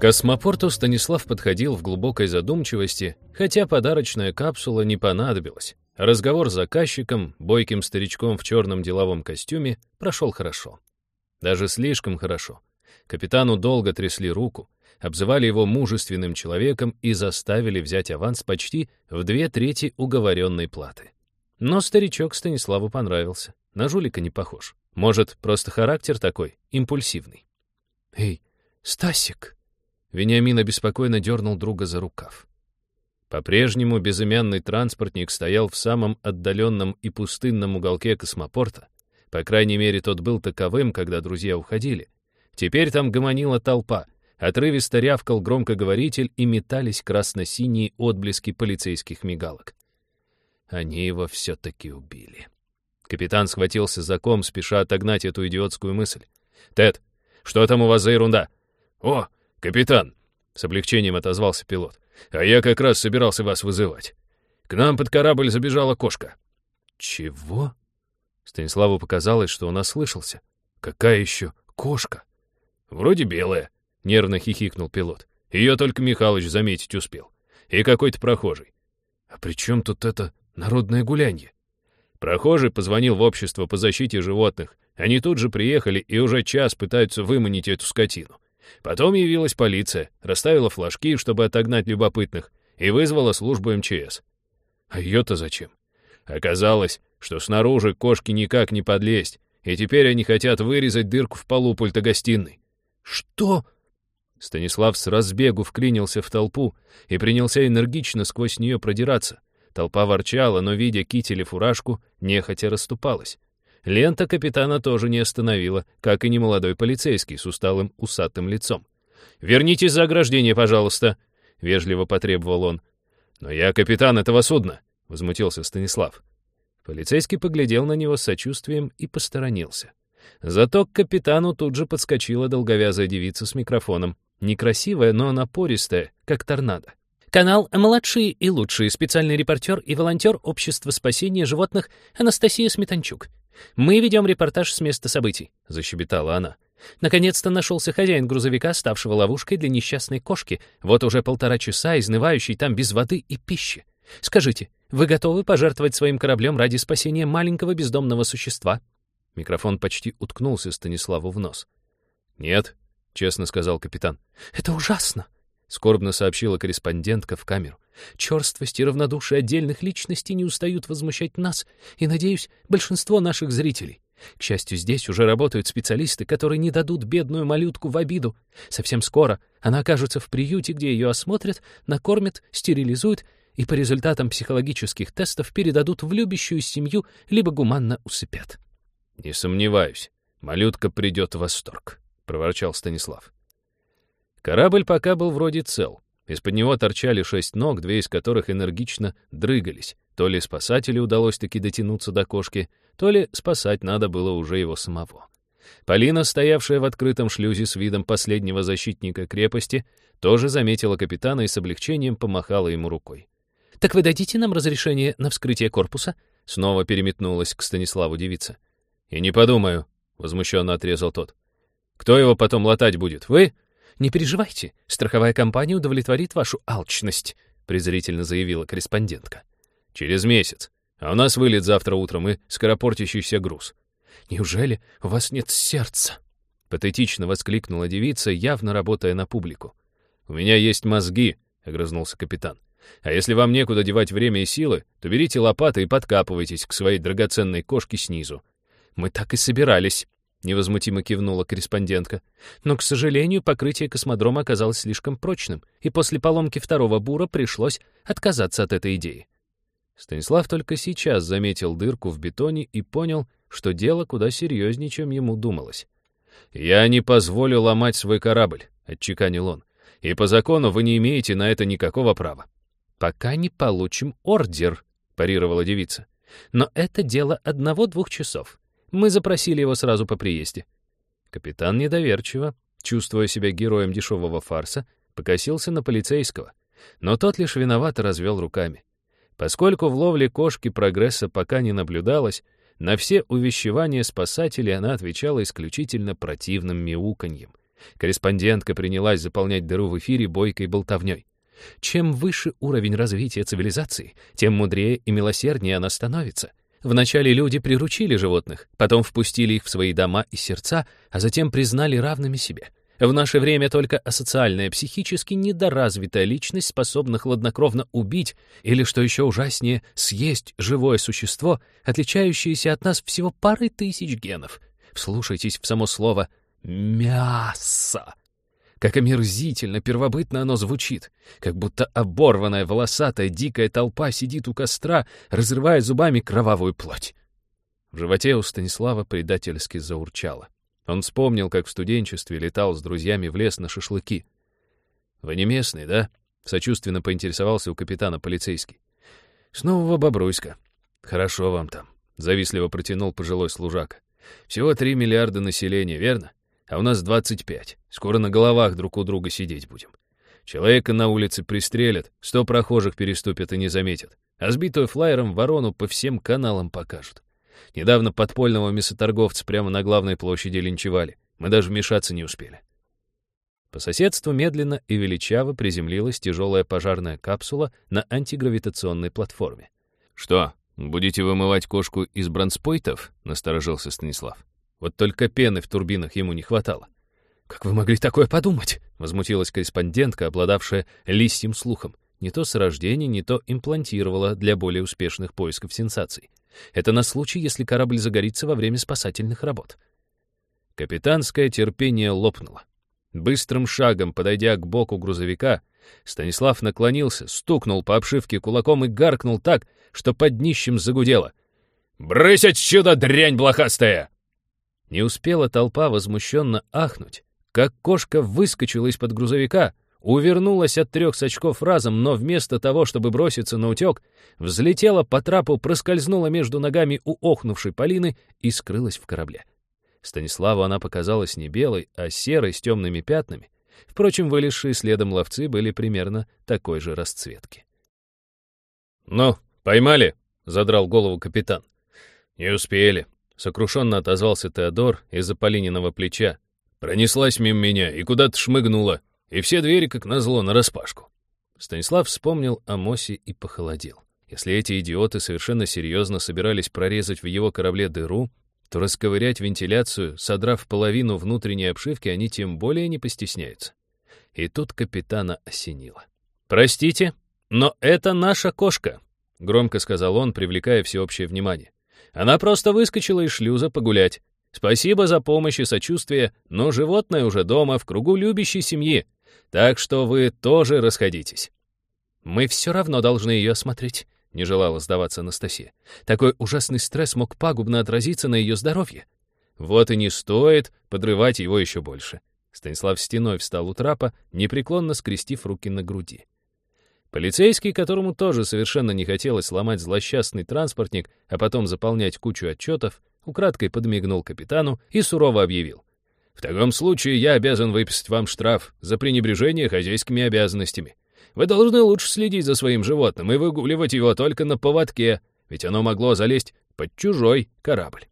Космопорту Станислав подходил в глубокой задумчивости, хотя подарочная капсула не понадобилась. Разговор с заказчиком, бойким старичком в черном деловом костюме, прошел хорошо. Даже слишком хорошо. Капитану долго трясли руку, обзывали его мужественным человеком и заставили взять аванс почти в две трети уговоренной платы. Но старичок Станиславу понравился. На жулика не похож. Может, просто характер такой, импульсивный. «Эй, Стасик!» Вениамин обеспокоенно дернул друга за рукав. По-прежнему безымянный транспортник стоял в самом отдаленном и пустынном уголке космопорта. По крайней мере, тот был таковым, когда друзья уходили. Теперь там гомонила толпа, отрывисто рявкал громкоговоритель и метались красно-синие отблески полицейских мигалок. Они его все-таки убили. Капитан схватился за ком, спеша отогнать эту идиотскую мысль. «Тед, что там у вас за ерунда?» «О, капитан!» — с облегчением отозвался пилот. «А я как раз собирался вас вызывать. К нам под корабль забежала кошка». «Чего?» Станиславу показалось, что он ослышался. «Какая еще кошка?» «Вроде белая», — нервно хихикнул пилот. «Ее только Михалыч заметить успел. И какой-то прохожий». «А при чем тут это народное гулянье?» Прохожий позвонил в общество по защите животных. Они тут же приехали и уже час пытаются выманить эту скотину. Потом явилась полиция, расставила флажки, чтобы отогнать любопытных, и вызвала службу МЧС. А ее-то зачем? Оказалось, что снаружи кошки никак не подлезть, и теперь они хотят вырезать дырку в полу пульта гостиной. «Что?» Станислав с разбегу вклинился в толпу и принялся энергично сквозь нее продираться. Толпа ворчала, но, видя китель фуражку, нехотя расступалась. Лента капитана тоже не остановила, как и немолодой полицейский с усталым усатым лицом. «Вернитесь за ограждение, пожалуйста», — вежливо потребовал он. «Но я капитан этого судна», — возмутился Станислав. Полицейский поглядел на него с сочувствием и посторонился. Зато к капитану тут же подскочила долговязая девица с микрофоном. Некрасивая, но напористая, как торнадо. Канал «Младший и лучший» специальный репортер и волонтер Общества спасения животных Анастасия Сметанчук. Мы ведем репортаж с места событий», — защебетала она. Наконец-то нашелся хозяин грузовика, ставшего ловушкой для несчастной кошки, вот уже полтора часа изнывающей там без воды и пищи. Скажите, вы готовы пожертвовать своим кораблем ради спасения маленького бездомного существа?» Микрофон почти уткнулся Станиславу в нос. «Нет», — честно сказал капитан. «Это ужасно!» Скорбно сообщила корреспондентка в камеру. Черствость и равнодушие отдельных личностей не устают возмущать нас и, надеюсь, большинство наших зрителей. К счастью, здесь уже работают специалисты, которые не дадут бедную малютку в обиду. Совсем скоро она окажется в приюте, где ее осмотрят, накормят, стерилизуют и по результатам психологических тестов передадут в любящую семью либо гуманно усыпят. «Не сомневаюсь, малютка придет в восторг», — проворчал Станислав. Корабль пока был вроде цел. Из-под него торчали шесть ног, две из которых энергично дрыгались. То ли спасателю удалось таки дотянуться до кошки, то ли спасать надо было уже его самого. Полина, стоявшая в открытом шлюзе с видом последнего защитника крепости, тоже заметила капитана и с облегчением помахала ему рукой. «Так вы дадите нам разрешение на вскрытие корпуса?» Снова переметнулась к Станиславу девица. «И не подумаю», — возмущенно отрезал тот. «Кто его потом латать будет, вы?» «Не переживайте, страховая компания удовлетворит вашу алчность», презрительно заявила корреспондентка. «Через месяц. А у нас вылет завтра утром и скоропортящийся груз». «Неужели у вас нет сердца?» Патетично воскликнула девица, явно работая на публику. «У меня есть мозги», — огрызнулся капитан. «А если вам некуда девать время и силы, то берите лопаты и подкапывайтесь к своей драгоценной кошке снизу». «Мы так и собирались», — невозмутимо кивнула корреспондентка. Но, к сожалению, покрытие космодрома оказалось слишком прочным, и после поломки второго бура пришлось отказаться от этой идеи. Станислав только сейчас заметил дырку в бетоне и понял, что дело куда серьезнее, чем ему думалось. «Я не позволю ломать свой корабль», — отчеканил он. «И по закону вы не имеете на это никакого права». «Пока не получим ордер», — парировала девица. «Но это дело одного-двух часов. Мы запросили его сразу по приезде». Капитан недоверчиво, чувствуя себя героем дешевого фарса, покосился на полицейского. Но тот лишь виновато развел руками. Поскольку в ловле кошки прогресса пока не наблюдалось, на все увещевания спасателей она отвечала исключительно противным мяуканьем. Корреспондентка принялась заполнять дыру в эфире бойкой болтовней. Чем выше уровень развития цивилизации, тем мудрее и милосерднее она становится. Вначале люди приручили животных, потом впустили их в свои дома и сердца, а затем признали равными себе. В наше время только асоциальная, психически недоразвитая личность способна хладнокровно убить или, что еще ужаснее, съесть живое существо, отличающееся от нас всего парой тысяч генов. Вслушайтесь в само слово «мясо». Как омерзительно, первобытно оно звучит, как будто оборванная, волосатая, дикая толпа сидит у костра, разрывая зубами кровавую плоть. В животе у Станислава предательски заурчало. Он вспомнил, как в студенчестве летал с друзьями в лес на шашлыки. «Вы не местный, да?» — сочувственно поинтересовался у капитана полицейский. «С Нового Бобруйска. Хорошо вам там», — завистливо протянул пожилой служака. «Всего три миллиарда населения, верно? А у нас 25. Скоро на головах друг у друга сидеть будем. Человека на улице пристрелят, сто прохожих переступят и не заметят, а сбитую флайером ворону по всем каналам покажут. Недавно подпольного мясоторговца прямо на главной площади линчевали. Мы даже вмешаться не успели. По соседству медленно и величаво приземлилась тяжелая пожарная капсула на антигравитационной платформе. «Что, будете вымывать кошку из бронспойтов?» — насторожился Станислав. Вот только пены в турбинах ему не хватало. «Как вы могли такое подумать?» — возмутилась корреспондентка, обладавшая лисьим слухом. Не то с рождения, не то имплантировала для более успешных поисков сенсаций. Это на случай, если корабль загорится во время спасательных работ. Капитанское терпение лопнуло. Быстрым шагом, подойдя к боку грузовика, Станислав наклонился, стукнул по обшивке кулаком и гаркнул так, что под днищем загудело. «Брысь отсюда, дрянь блохастая!» Не успела толпа возмущенно ахнуть, как кошка выскочила из-под грузовика, увернулась от трех сачков разом, но вместо того, чтобы броситься на утек, взлетела по трапу, проскользнула между ногами у охнувшей Полины и скрылась в корабле. Станиславу она показалась не белой, а серой с темными пятнами. Впрочем, вылезшие следом ловцы были примерно такой же расцветки. «Ну, поймали?» — задрал голову капитан. «Не успели», Сокрушенно отозвался Теодор из-за Полининого плеча. Пронеслась мимо меня и куда-то шмыгнула, и все двери, как назло, нараспашку. Станислав вспомнил о Мосе и похолодел. Если эти идиоты совершенно серьезно собирались прорезать в его корабле дыру, то расковырять вентиляцию, содрав половину внутренней обшивки, они тем более не постесняются. И тут капитана осенило. «Простите, но это наша кошка», — громко сказал он, привлекая всеобщее внимание. Она просто выскочила из шлюза погулять. Спасибо за помощь и сочувствие, но животное уже дома, в кругу любящей семьи. Так что вы тоже расходитесь. Мы все равно должны ее осмотреть, не желала сдаваться Анастасия. Такой ужасный стресс мог пагубно отразиться на ее здоровье. Вот и не стоит подрывать его еще больше. Станислав стеной встал у трапа, непреклонно скрестив руки на груди. Полицейский, которому тоже совершенно не хотелось ломать злосчастный транспортник, а потом заполнять кучу отчетов, украдкой подмигнул капитану и сурово объявил. «В таком случае я обязан выписать вам штраф за пренебрежение хозяйскими обязанностями. Вы должны лучше следить за своим животным и выгуливать его только на поводке, ведь оно могло залезть под чужой корабль».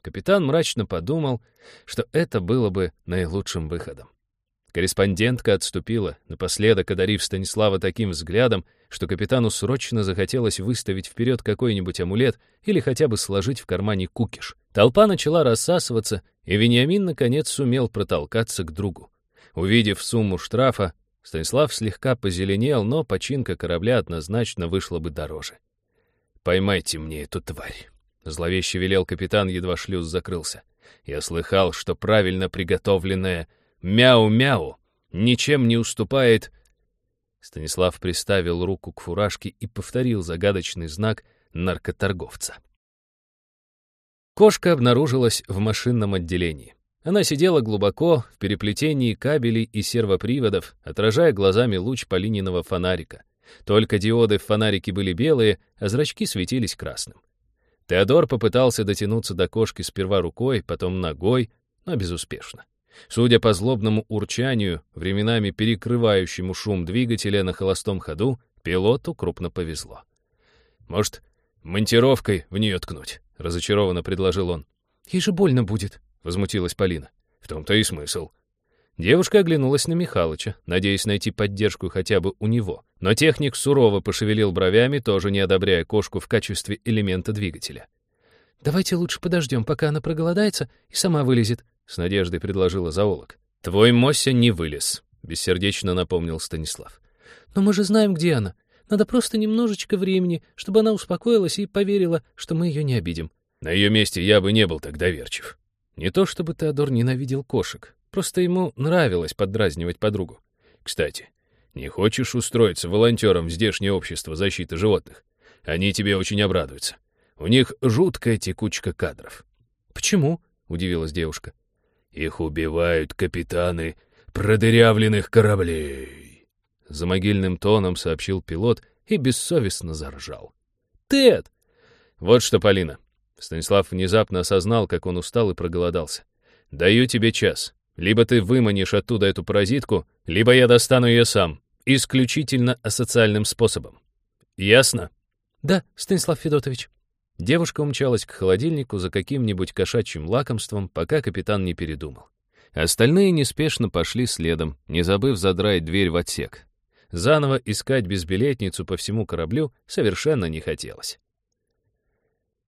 Капитан мрачно подумал, что это было бы наилучшим выходом. Корреспондентка отступила, напоследок одарив Станислава таким взглядом, что капитану срочно захотелось выставить вперед какой-нибудь амулет или хотя бы сложить в кармане кукиш. Толпа начала рассасываться, и Вениамин наконец сумел протолкаться к другу. Увидев сумму штрафа, Станислав слегка позеленел, но починка корабля однозначно вышла бы дороже. «Поймайте мне эту тварь», — зловеще велел капитан, едва шлюз закрылся. «Я слыхал, что правильно приготовленная Мяу-мяу ничем не уступает. Станислав приставил руку к фуражке и повторил загадочный знак наркоторговца. Кошка обнаружилась в машинном отделении. Она сидела глубоко в переплетении кабелей и сервоприводов, отражая глазами луч полининого фонарика. Только диоды в фонарике были белые, а зрачки светились красным. Теодор попытался дотянуться до кошки сперва рукой, потом ногой, но безуспешно. Судя по злобному урчанию, временами перекрывающему шум двигателя на холостом ходу, пилоту крупно повезло. «Может, монтировкой в нее ткнуть?» — разочарованно предложил он. «Ей же больно будет», — возмутилась Полина. «В том-то и смысл». Девушка оглянулась на Михалыча, надеясь найти поддержку хотя бы у него. Но техник сурово пошевелил бровями, тоже не одобряя кошку в качестве элемента двигателя. «Давайте лучше подождем, пока она проголодается и сама вылезет», — с надеждой предложила зоолог. «Твой Мося не вылез», — бессердечно напомнил Станислав. «Но мы же знаем, где она. Надо просто немножечко времени, чтобы она успокоилась и поверила, что мы ее не обидим». «На ее месте я бы не был так доверчив. Не то чтобы Теодор ненавидел кошек, Просто ему нравилось поддразнивать подругу. Кстати, не хочешь устроиться волонтером в здешнее общество защиты животных? Они тебе очень обрадуются. У них жуткая текучка кадров. «Почему?» — удивилась девушка. «Их убивают капитаны продырявленных кораблей», — за могильным тоном сообщил пилот и бессовестно заржал. «Тед!» «Вот что, Полина». Станислав внезапно осознал, как он устал и проголодался. «Даю тебе час. Либо ты выманишь оттуда эту паразитку, либо я достану ее сам, исключительно асоциальным способом. Ясно? Да, Станислав Федотович. Девушка умчалась к холодильнику за каким-нибудь кошачьим лакомством, пока капитан не передумал. Остальные неспешно пошли следом, не забыв задрать дверь в отсек. Заново искать безбилетницу по всему кораблю совершенно не хотелось.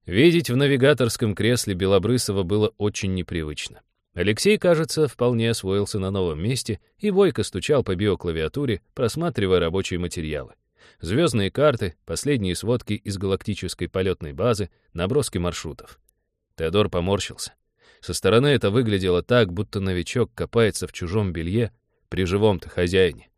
Видеть в навигаторском кресле Белобрысова было очень непривычно. Алексей, кажется, вполне освоился на новом месте и бойко стучал по биоклавиатуре, просматривая рабочие материалы. Звездные карты, последние сводки из галактической полетной базы, наброски маршрутов. Теодор поморщился. Со стороны это выглядело так, будто новичок копается в чужом белье при живом-то хозяине.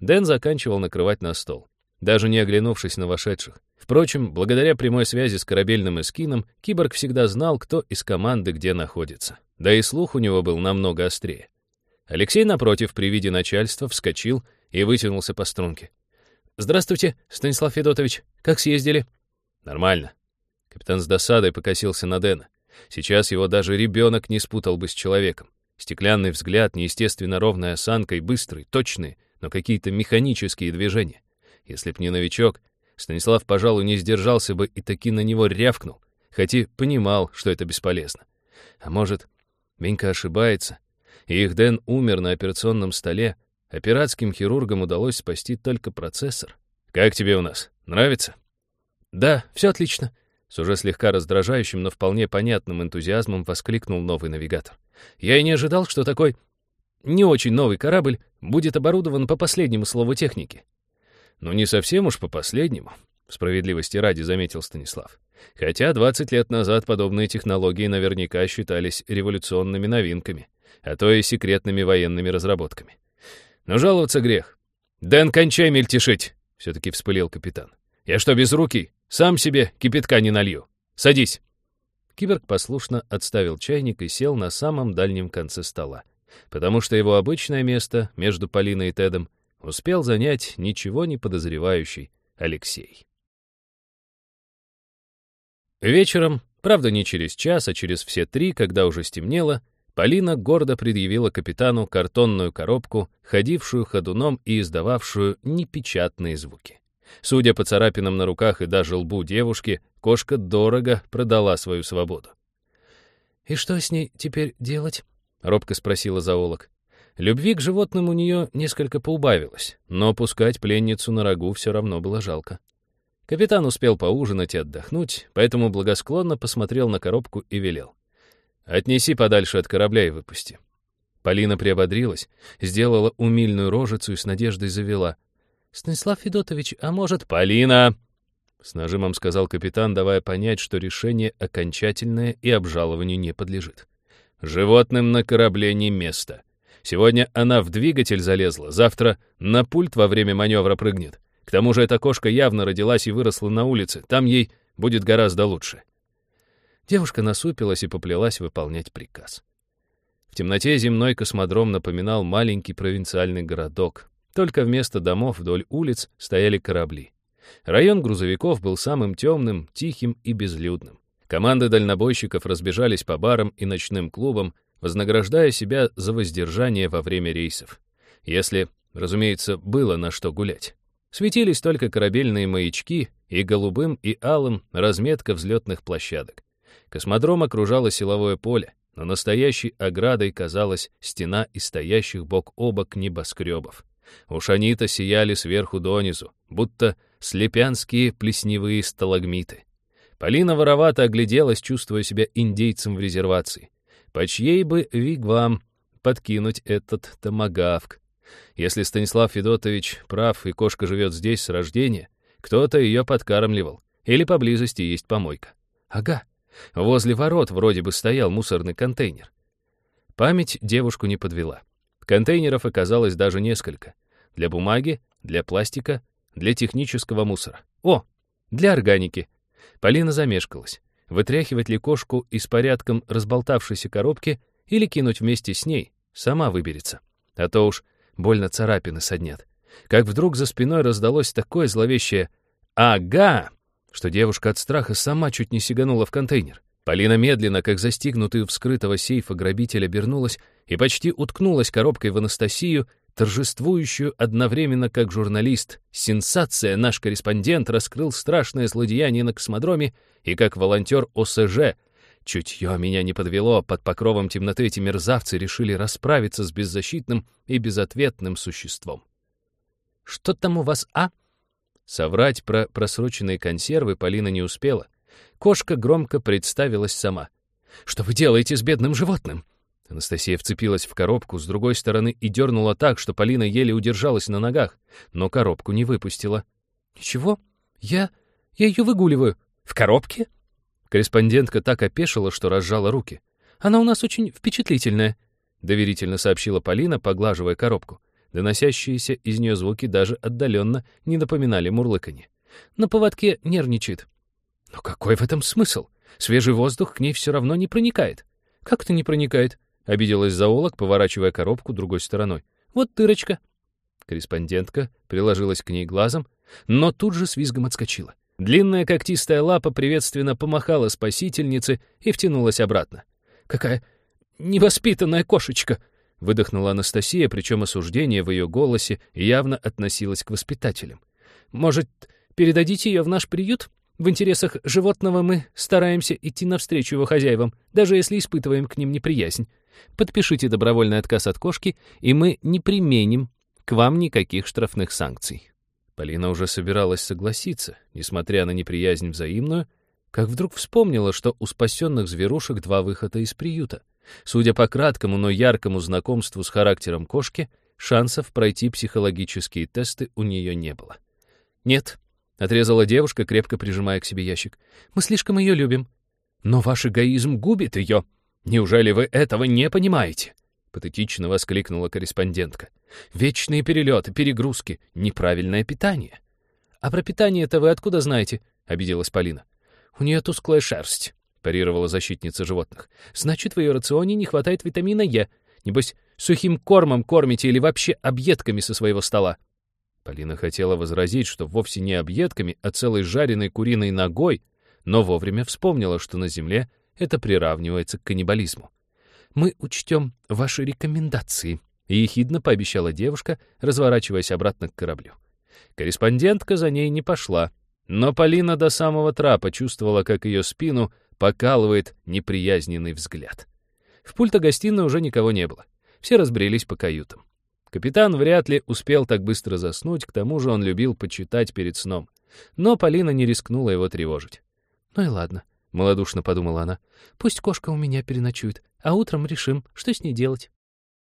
Дэн заканчивал накрывать на стол, даже не оглянувшись на вошедших. Впрочем, благодаря прямой связи с корабельным эскином, киборг всегда знал, кто из команды где находится. Да и слух у него был намного острее. Алексей, напротив, при виде начальства, вскочил и вытянулся по струнке. «Здравствуйте, Станислав Федотович. Как съездили?» «Нормально». Капитан с досадой покосился на Дэна. Сейчас его даже ребенок не спутал бы с человеком. Стеклянный взгляд, неестественно ровная осанка и быстрые, точные, но какие-то механические движения. Если б не новичок, Станислав, пожалуй, не сдержался бы и таки на него рявкнул, хотя понимал, что это бесполезно. А может, Венька ошибается, и их Дэн умер на операционном столе, а пиратским хирургам удалось спасти только процессор. «Как тебе у нас? Нравится?» «Да, все отлично», — с уже слегка раздражающим, но вполне понятным энтузиазмом воскликнул новый навигатор. «Я и не ожидал, что такой не очень новый корабль будет оборудован по последнему слову техники». «Ну, не совсем уж по последнему», — справедливости ради заметил Станислав. Хотя 20 лет назад подобные технологии наверняка считались революционными новинками, а то и секретными военными разработками. Но жаловаться грех. «Дэн, кончай мельтешить!» — все-таки вспылил капитан. «Я что, без руки? Сам себе кипятка не налью. Садись!» Киборг послушно отставил чайник и сел на самом дальнем конце стола, потому что его обычное место между Полиной и Тедом успел занять ничего не подозревающий Алексей. Вечером, правда не через час, а через все три, когда уже стемнело, Полина гордо предъявила капитану картонную коробку, ходившую ходуном и издававшую непечатные звуки. Судя по царапинам на руках и даже лбу девушки, кошка дорого продала свою свободу. «И что с ней теперь делать?» — робко спросила зоолог. Любви к животным у нее несколько поубавилось, но пускать пленницу на рагу все равно было жалко. Капитан успел поужинать и отдохнуть, поэтому благосклонно посмотрел на коробку и велел. «Отнеси подальше от корабля и выпусти». Полина приободрилась, сделала умильную рожицу и с надеждой завела. «Станислав Федотович, а может...» «Полина!» — с нажимом сказал капитан, давая понять, что решение окончательное и обжалованию не подлежит. «Животным на корабле не место. Сегодня она в двигатель залезла, завтра на пульт во время маневра прыгнет. К тому же эта кошка явно родилась и выросла на улице, там ей будет гораздо лучше. Девушка насупилась и поплелась выполнять приказ. В темноте земной космодром напоминал маленький провинциальный городок, только вместо домов вдоль улиц стояли корабли. Район грузовиков был самым темным, тихим и безлюдным. Команды дальнобойщиков разбежались по барам и ночным клубам, вознаграждая себя за воздержание во время рейсов. Если, разумеется, было на что гулять. Светились только корабельные маячки и голубым и алым разметка взлетных площадок. Космодром окружало силовое поле, но настоящей оградой казалась стена из стоящих бок о бок небоскребов. Уж они-то сияли сверху донизу, будто слепянские плесневые сталагмиты. Полина воровато огляделась, чувствуя себя индейцем в резервации. По чьей бы вигвам подкинуть этот томагавк? Если Станислав Федотович прав и кошка живет здесь с рождения, кто-то ее подкармливал, или поблизости есть помойка. Ага, возле ворот вроде бы стоял мусорный контейнер. Память девушку не подвела. Контейнеров оказалось даже несколько. Для бумаги, для пластика, для технического мусора. О, для органики. Полина замешкалась. Вытряхивать ли кошку из порядком разболтавшейся коробки или кинуть вместе с ней, сама выберется. А то уж больно царапины соднят. Как вдруг за спиной раздалось такое зловещее «Ага!», что девушка от страха сама чуть не сиганула в контейнер. Полина медленно, как застигнутый у вскрытого сейфа грабитель, обернулась и почти уткнулась коробкой в Анастасию, торжествующую одновременно как журналист. Сенсация, наш корреспондент раскрыл страшное злодеяние на космодроме, и как волонтер ОСЖ. Чутье меня не подвело, под покровом темноты эти мерзавцы решили расправиться с беззащитным и безответным существом. «Что там у вас, а?» Соврать про просроченные консервы Полина не успела. Кошка громко представилась сама. «Что вы делаете с бедным животным?» Анастасия вцепилась в коробку с другой стороны и дернула так, что Полина еле удержалась на ногах, но коробку не выпустила. «Ничего, я... я ее выгуливаю. В коробке?» Корреспондентка так опешила, что разжала руки. «Она у нас очень впечатлительная», — доверительно сообщила Полина, поглаживая коробку. Доносящиеся из нее звуки даже отдаленно не напоминали мурлыканье. На поводке нервничает. «Но какой в этом смысл? Свежий воздух к ней все равно не проникает». «Как это не проникает?» — обиделась зоолог, поворачивая коробку другой стороной. «Вот дырочка». Корреспондентка приложилась к ней глазом, но тут же с визгом отскочила. Длинная когтистая лапа приветственно помахала спасительнице и втянулась обратно. «Какая невоспитанная кошечка!» — выдохнула Анастасия, причем осуждение в ее голосе явно относилось к воспитателям. «Может, передадите ее в наш приют? В интересах животного мы стараемся идти навстречу его хозяевам, даже если испытываем к ним неприязнь. Подпишите добровольный отказ от кошки, и мы не применим к вам никаких штрафных санкций». Полина уже собиралась согласиться, несмотря на неприязнь взаимную, как вдруг вспомнила, что у спасенных зверушек два выхода из приюта. Судя по краткому, но яркому знакомству с характером кошки, шансов пройти психологические тесты у нее не было. «Нет», — отрезала девушка, крепко прижимая к себе ящик, — «мы слишком ее любим». «Но ваш эгоизм губит ее. Неужели вы этого не понимаете?» Патетично воскликнула корреспондентка. «Вечные перелеты, перегрузки, неправильное питание». «А про питание-то вы откуда знаете?» — обиделась Полина. «У нее тусклая шерсть», — парировала защитница животных. «Значит, в ее рационе не хватает витамина Е. Небось, сухим кормом кормите или вообще объедками со своего стола». Полина хотела возразить, что вовсе не объедками, а целой жареной куриной ногой, но вовремя вспомнила, что на земле это приравнивается к каннибализму мы учтем ваши рекомендации», — ехидно пообещала девушка, разворачиваясь обратно к кораблю. Корреспондентка за ней не пошла, но Полина до самого трапа чувствовала, как ее спину покалывает неприязненный взгляд. В пульто-гостиной уже никого не было. Все разбрелись по каютам. Капитан вряд ли успел так быстро заснуть, к тому же он любил почитать перед сном. Но Полина не рискнула его тревожить. «Ну и ладно», — малодушно подумала она. «Пусть кошка у меня переночует, а утром решим, что с ней делать».